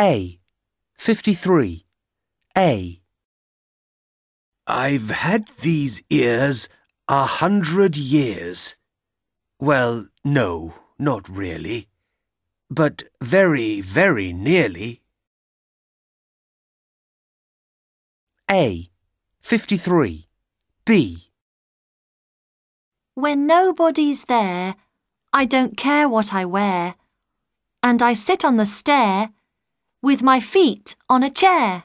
A. 53. A. I've had these ears a hundred years. Well, no, not really. But very, very nearly. A. 53. B. When nobody's there, I don't care what I wear, and I sit on the stair with my feet on a chair.